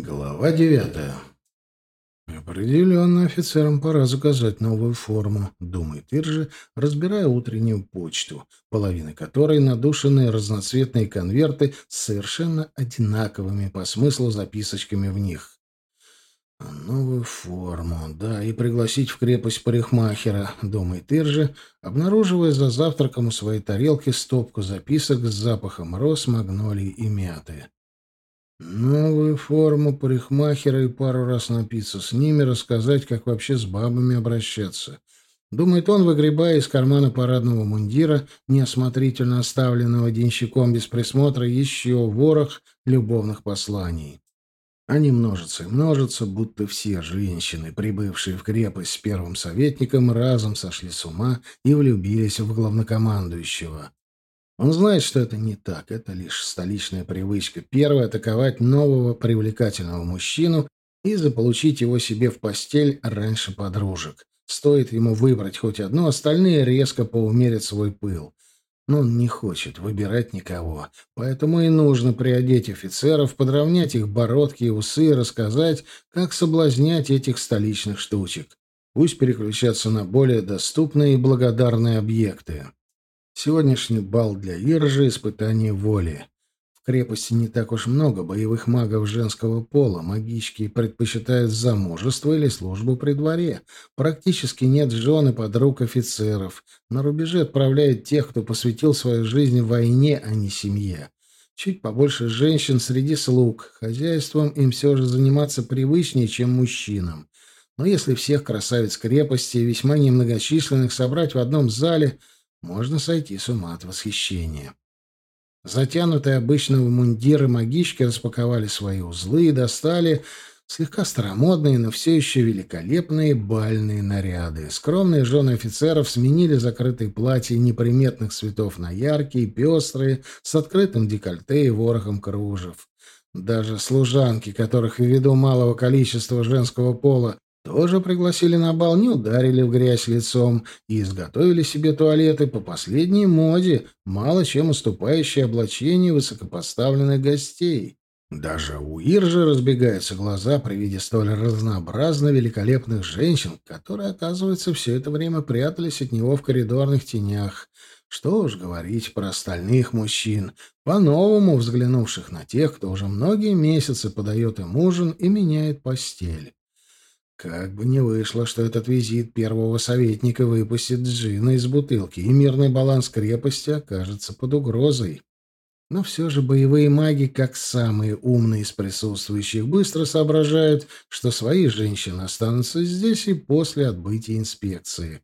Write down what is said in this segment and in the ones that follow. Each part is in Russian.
Глава девятая. Определенно офицерам пора заказать новую форму, думает Иржи, разбирая утреннюю почту, половины которой надушенные разноцветные конверты с совершенно одинаковыми по смыслу записочками в них. Новую форму, да, и пригласить в крепость парикмахера, думает Иржи, обнаруживая за завтраком у своей тарелки стопку записок с запахом роз, магнолий и мяты. Новую форму парикмахера и пару раз напиться с ними, рассказать, как вообще с бабами обращаться. Думает он, выгребая из кармана парадного мундира, неосмотрительно оставленного денщиком без присмотра, еще ворох любовных посланий. Они множатся и множатся, будто все женщины, прибывшие в крепость с первым советником, разом сошли с ума и влюбились в главнокомандующего. Он знает, что это не так, это лишь столичная привычка. Первое — атаковать нового привлекательного мужчину и заполучить его себе в постель раньше подружек. Стоит ему выбрать хоть одну, остальные резко поумерят свой пыл. Но он не хочет выбирать никого. Поэтому и нужно приодеть офицеров, подровнять их бородки и усы и рассказать, как соблазнять этих столичных штучек. Пусть переключатся на более доступные и благодарные объекты. Сегодняшний бал для Иржи — испытание воли. В крепости не так уж много боевых магов женского пола. Магички предпочитают замужество или службу при дворе. Практически нет жен и подруг офицеров. На рубеже отправляют тех, кто посвятил свою жизнь войне, а не семье. Чуть побольше женщин среди слуг. Хозяйством им все же заниматься привычнее, чем мужчинам. Но если всех красавиц крепости, весьма немногочисленных, собрать в одном зале — можно сойти с ума от восхищения. Затянутые обычного мундиры магички распаковали свои узлы и достали слегка старомодные, но все еще великолепные бальные наряды. Скромные жены офицеров сменили закрытые платья неприметных цветов на яркие, пестрые, с открытым декольте и ворохом кружев. Даже служанки, которых ввиду малого количества женского пола тоже пригласили на бал, не ударили в грязь лицом и изготовили себе туалеты по последней моде, мало чем уступающие облачению высокопоставленных гостей. Даже у Иржи разбегаются глаза при виде столь разнообразно великолепных женщин, которые, оказывается, все это время прятались от него в коридорных тенях. Что уж говорить про остальных мужчин, по-новому взглянувших на тех, кто уже многие месяцы подает им ужин и меняет постель. Как бы не вышло, что этот визит первого советника выпустит джина из бутылки, и мирный баланс крепости окажется под угрозой. Но все же боевые маги, как самые умные из присутствующих, быстро соображают, что свои женщины останутся здесь и после отбытия инспекции.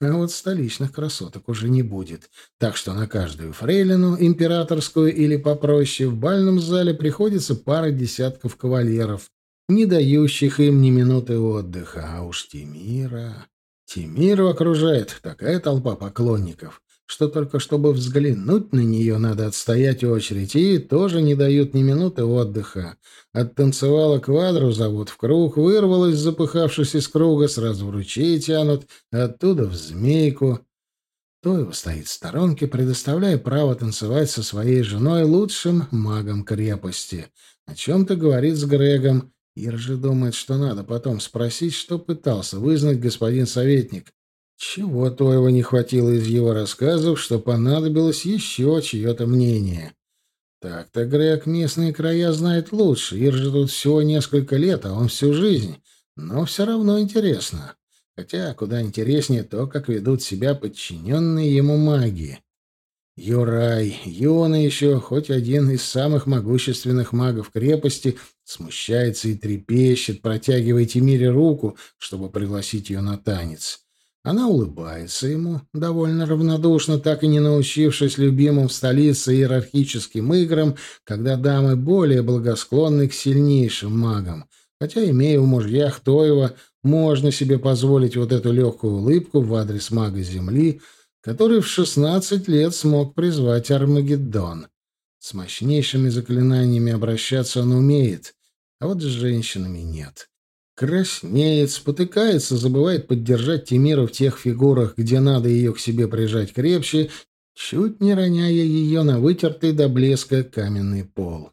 А вот столичных красоток уже не будет. Так что на каждую фрейлину, императорскую или попроще, в бальном зале приходится пара десятков кавалеров, не дающих им ни минуты отдыха. А уж Тимира... Тимиру окружает такая толпа поклонников, что только чтобы взглянуть на нее, надо отстоять очередь, и тоже не дают ни минуты отдыха. Оттанцевала квадру, зовут в круг, вырвалась, запыхавшись из круга, сразу в ручей тянут, оттуда в змейку. Тоева стоит в сторонке, предоставляя право танцевать со своей женой лучшим магом крепости. О чем-то говорит с Грегом, Ир же думает, что надо потом спросить, что пытался вызнать господин советник. Чего то его не хватило из его рассказов, что понадобилось еще чье-то мнение. Так-то Грег местные края знает лучше. Ир же тут всего несколько лет, а он всю жизнь. Но все равно интересно. Хотя куда интереснее то, как ведут себя подчиненные ему маги. Юрай, юный еще, хоть один из самых могущественных магов крепости, смущается и трепещет, протягивая Тимире руку, чтобы пригласить ее на танец. Она улыбается ему, довольно равнодушно, так и не научившись любимым в столице иерархическим играм, когда дамы более благосклонны к сильнейшим магам. Хотя, имея в мужьях Тоева, можно себе позволить вот эту легкую улыбку в адрес мага Земли — который в 16 лет смог призвать Армагеддон. С мощнейшими заклинаниями обращаться он умеет, а вот с женщинами нет. Краснеет, спотыкается, забывает поддержать Тимира в тех фигурах, где надо ее к себе прижать крепче, чуть не роняя ее на вытертый до блеска каменный пол.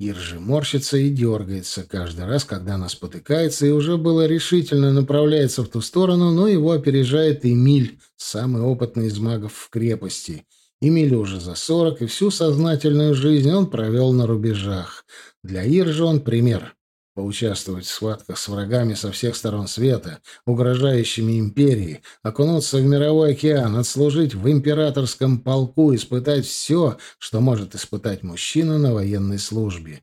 Иржи морщится и дергается каждый раз, когда она спотыкается, и уже было решительно направляется в ту сторону, но его опережает Эмиль, самый опытный из магов в крепости. Эмилю уже за сорок, и всю сознательную жизнь он провел на рубежах. Для Иржи он пример. Поучаствовать в схватках с врагами со всех сторон света, угрожающими империи, окунуться в мировой океан, отслужить в императорском полку, испытать все, что может испытать мужчина на военной службе.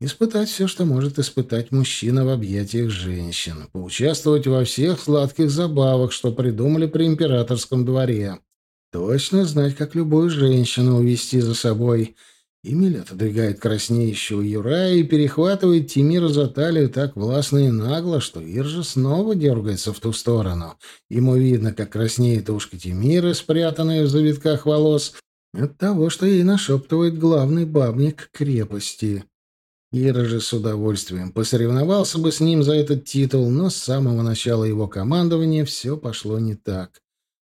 Испытать все, что может испытать мужчина в объятиях женщин, поучаствовать во всех сладких забавах, что придумали при императорском дворе. Точно знать, как любую женщину увести за собой — Эмиль отодвигает краснеющего Юрая и перехватывает Тимира за талию так властно и нагло, что Иржа снова дергается в ту сторону. Ему видно, как краснеет ушко Тимира, спрятанное в завитках волос, от того, что ей нашептывает главный бабник крепости. Ира же с удовольствием посоревновался бы с ним за этот титул, но с самого начала его командования все пошло не так.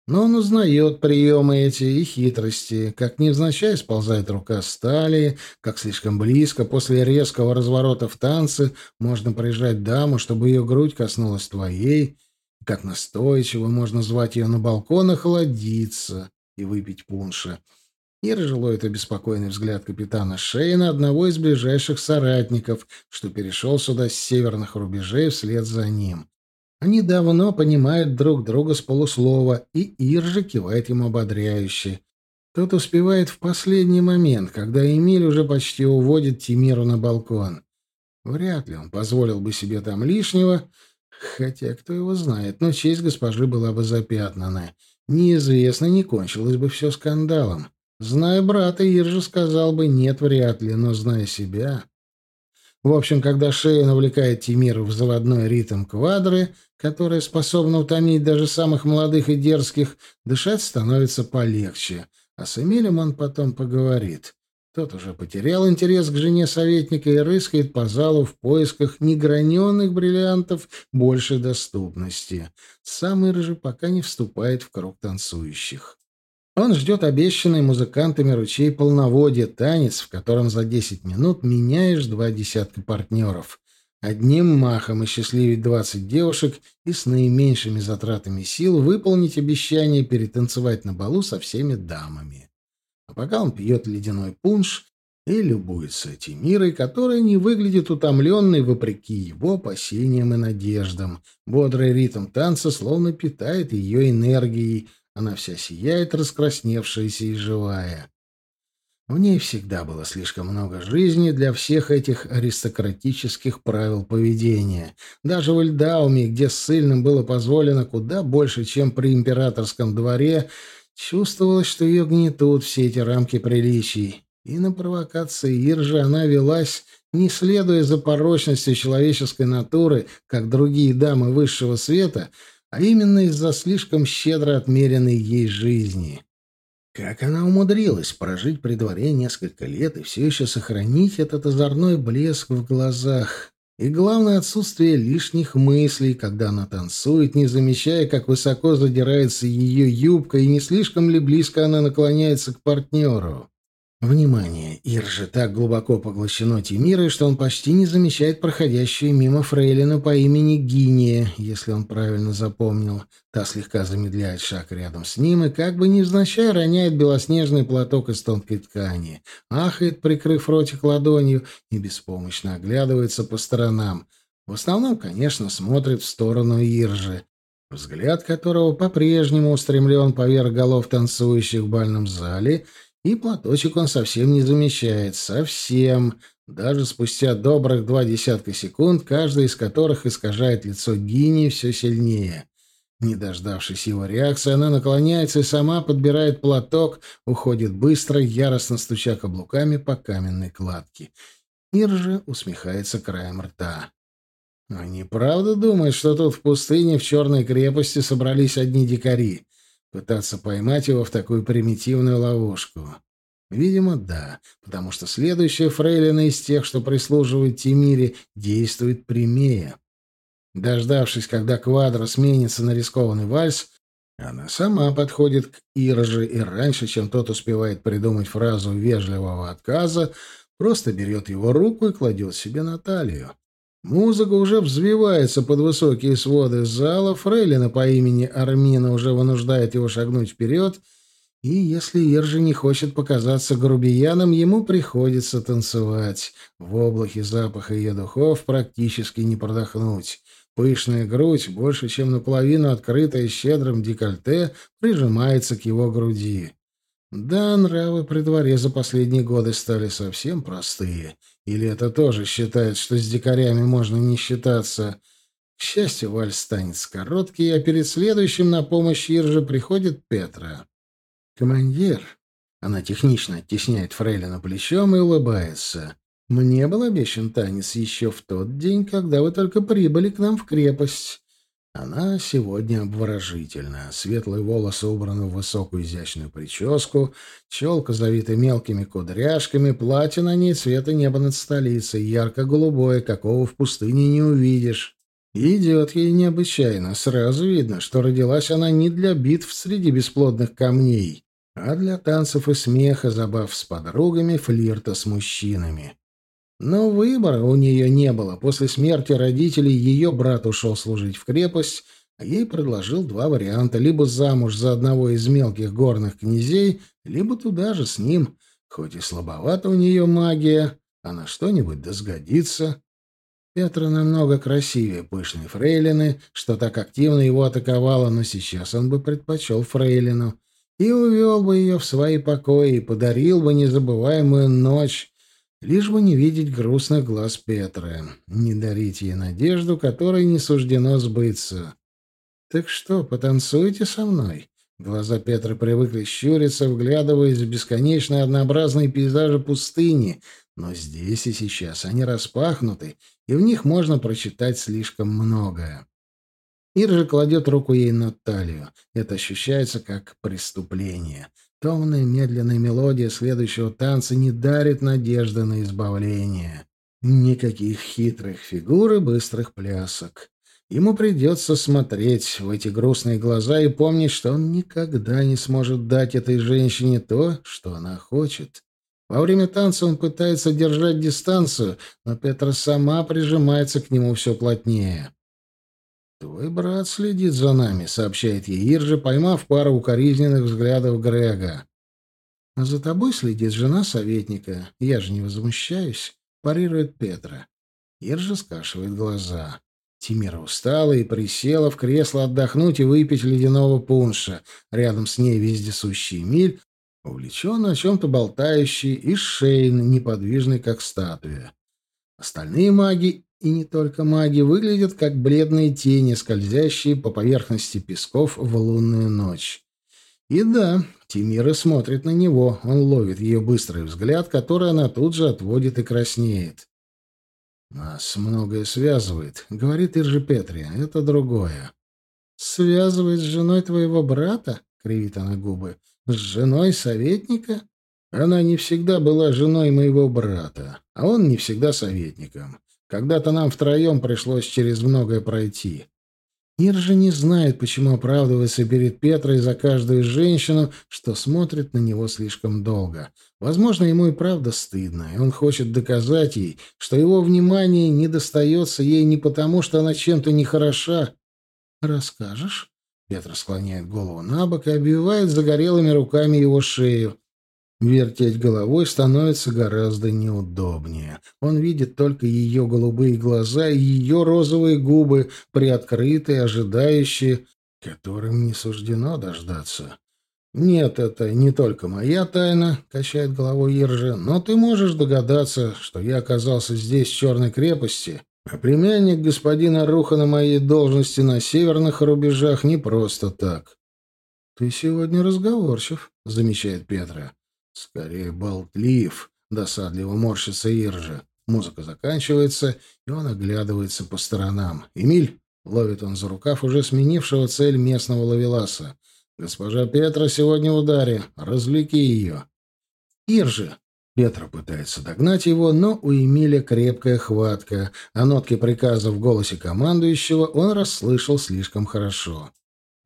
Но он узнает приемы эти и хитрости, как невзначай сползает рука стали, как слишком близко после резкого разворота в танце можно прижать даму, чтобы ее грудь коснулась твоей, как настойчиво можно звать ее на балкон охладиться и выпить пунша. И разжило это беспокойный взгляд капитана Шейна, одного из ближайших соратников, что перешел сюда с северных рубежей вслед за ним. Они давно понимают друг друга с полуслова, и Иржа кивает ему ободряюще. Тот успевает в последний момент, когда Эмиль уже почти уводит Тимиру на балкон. Вряд ли он позволил бы себе там лишнего, хотя кто его знает, но честь госпожи была бы запятнана. Неизвестно, не кончилось бы все скандалом. Зная брата, Иржа сказал бы «нет, вряд ли», но зная себя... В общем, когда шея навлекает Тимира в заводной ритм квадры, которая способна утомить даже самых молодых и дерзких, дышать становится полегче. А с Эмилем он потом поговорит. Тот уже потерял интерес к жене советника и рыскает по залу в поисках неграненных бриллиантов большей доступности. Сам Иржи пока не вступает в круг танцующих. Он ждет обещанный музыкантами ручей полноводья танец, в котором за 10 минут меняешь два десятка партнеров. Одним махом и счастливить 20 девушек и с наименьшими затратами сил выполнить обещание перетанцевать на балу со всеми дамами. А пока он пьет ледяной пунш и любуется Тимирой, которая не выглядит утомленной вопреки его опасениям и надеждам. Бодрый ритм танца словно питает ее энергией, она вся сияет, раскрасневшаяся и живая. В ней всегда было слишком много жизни для всех этих аристократических правил поведения. Даже в Эльдауме, где ссыльным было позволено куда больше, чем при императорском дворе, чувствовалось, что ее гнетут все эти рамки приличий. И на провокации Иржи она велась, не следуя за порочностью человеческой натуры, как другие дамы высшего света — а именно из-за слишком щедро отмеренной ей жизни. Как она умудрилась прожить при дворе несколько лет и все еще сохранить этот озорной блеск в глазах? И главное отсутствие лишних мыслей, когда она танцует, не замечая, как высоко задирается ее юбка и не слишком ли близко она наклоняется к партнеру. Внимание! Иржи так глубоко поглощено Тимирой, что он почти не замечает проходящую мимо фрейлину по имени Гиния, если он правильно запомнил. Та слегка замедляет шаг рядом с ним и как бы невзначай роняет белоснежный платок из тонкой ткани. Ахает, прикрыв ротик ладонью, и беспомощно оглядывается по сторонам. В основном, конечно, смотрит в сторону Иржи, взгляд которого по-прежнему устремлен поверх голов танцующих в бальном зале — и платочек он совсем не замечает. Совсем. Даже спустя добрых два десятка секунд, каждая из которых искажает лицо Гини все сильнее. Не дождавшись его реакции, она наклоняется и сама подбирает платок, уходит быстро, яростно стуча каблуками по каменной кладке. Ир же усмехается краем рта. Они правда думают, что тут в пустыне в черной крепости собрались одни дикари? Пытаться поймать его в такую примитивную ловушку. Видимо, да, потому что следующая фрейлина из тех, что прислуживает Тимире, действует прямее. Дождавшись, когда квадро сменится на рискованный вальс, она сама подходит к Ирже и раньше, чем тот успевает придумать фразу вежливого отказа, просто берет его руку и кладет себе на талию. Музыка уже взвивается под высокие своды зала, фрейлина по имени Армина уже вынуждает его шагнуть вперед, и если Ержи не хочет показаться грубияном, ему приходится танцевать. В облаке запаха ее духов практически не продохнуть. Пышная грудь, больше чем наполовину открытая щедрым декольте, прижимается к его груди. Да, нравы при дворе за последние годы стали совсем простые. Или это тоже считает, что с дикарями можно не считаться? К счастью, вальс станет короткий, а перед следующим на помощь Ирже приходит Петра. «Командир!» Она технично оттесняет Фрейлина плечом и улыбается. «Мне был обещан танец еще в тот день, когда вы только прибыли к нам в крепость. Она сегодня обворожительна. Светлые волосы убраны в высокую изящную прическу, челка завита мелкими кудряшками, платье на ней цвета неба над столицей, ярко-голубое, какого в пустыне не увидишь. идет ей необычайно. Сразу видно, что родилась она не для битв среди бесплодных камней, а для танцев и смеха, забав с подругами, флирта с мужчинами. Но выбора у нее не было. После смерти родителей ее брат ушел служить в крепость, а ей предложил два варианта. Либо замуж за одного из мелких горных князей, либо туда же с ним. Хоть и слабовата у нее магия, а на что-нибудь да сгодится. Петра намного красивее пышной фрейлины, что так активно его атаковала, но сейчас он бы предпочел фрейлину и увел бы ее в свои покои и подарил бы незабываемую ночь, лишь бы не видеть грустных глаз Петры, не дарить ей надежду, которой не суждено сбыться. «Так что, потанцуйте со мной?» Глаза Петры привыкли щуриться, вглядываясь в бесконечно однообразные пейзажи пустыни, но здесь и сейчас они распахнуты, и в них можно прочитать слишком многое. Ир же кладет руку ей на талию. Это ощущается как преступление. Томная медленная мелодия следующего танца не дарит надежды на избавление. Никаких хитрых фигур и быстрых плясок. Ему придется смотреть в эти грустные глаза и помнить, что он никогда не сможет дать этой женщине то, что она хочет. Во время танца он пытается держать дистанцию, но Петра сама прижимается к нему все плотнее. «Твой брат следит за нами», — сообщает ей Иржа, поймав пару укоризненных взглядов Грега. «А за тобой следит жена советника. Я же не возмущаюсь», — парирует Петра. Иржа скашивает глаза. Тимира устала и присела в кресло отдохнуть и выпить ледяного пунша. Рядом с ней вездесущий Эмиль, увлеченно о чем-то болтающий, и Шейн, неподвижный, как статуя. Остальные маги и не только маги выглядят как бледные тени, скользящие по поверхности песков в лунную ночь. И да, Тимира смотрит на него, он ловит ее быстрый взгляд, который она тут же отводит и краснеет. «Нас многое связывает», — говорит Иржи Петри, — «это другое». «Связывает с женой твоего брата?» — кривит она губы. «С женой советника?» «Она не всегда была женой моего брата, а он не всегда советником. Когда-то нам втроем пришлось через многое пройти. Ир же не знает, почему оправдывается перед Петрой за каждую женщину, что смотрит на него слишком долго. Возможно, ему и правда стыдно, и он хочет доказать ей, что его внимание не достается ей не потому, что она чем-то нехороша. «Расскажешь?» Петра склоняет голову на бок и обвивает загорелыми руками его шею. Вертеть головой становится гораздо неудобнее. Он видит только ее голубые глаза и ее розовые губы, приоткрытые, ожидающие, которым не суждено дождаться. «Нет, это не только моя тайна», — качает головой Иржа, «но ты можешь догадаться, что я оказался здесь, в Черной крепости, а племянник господина Руха на моей должности на северных рубежах не просто так». «Ты сегодня разговорчив», — замечает Петра. Скорее болтлив, досадливо морщится Иржа. Музыка заканчивается, и он оглядывается по сторонам. «Эмиль!» — ловит он за рукав уже сменившего цель местного ловеласа. «Госпожа Петра сегодня в ударе. Развлеки ее». «Иржи!» Петра пытается догнать его, но у Эмиля крепкая хватка, а нотки приказа в голосе командующего он расслышал слишком хорошо.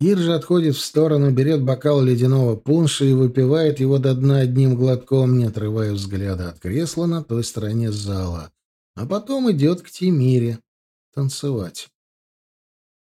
Иржа отходит в сторону, берет бокал ледяного пунша и выпивает его до дна одним глотком, не отрывая взгляда от кресла на той стороне зала. А потом идет к Тимире танцевать.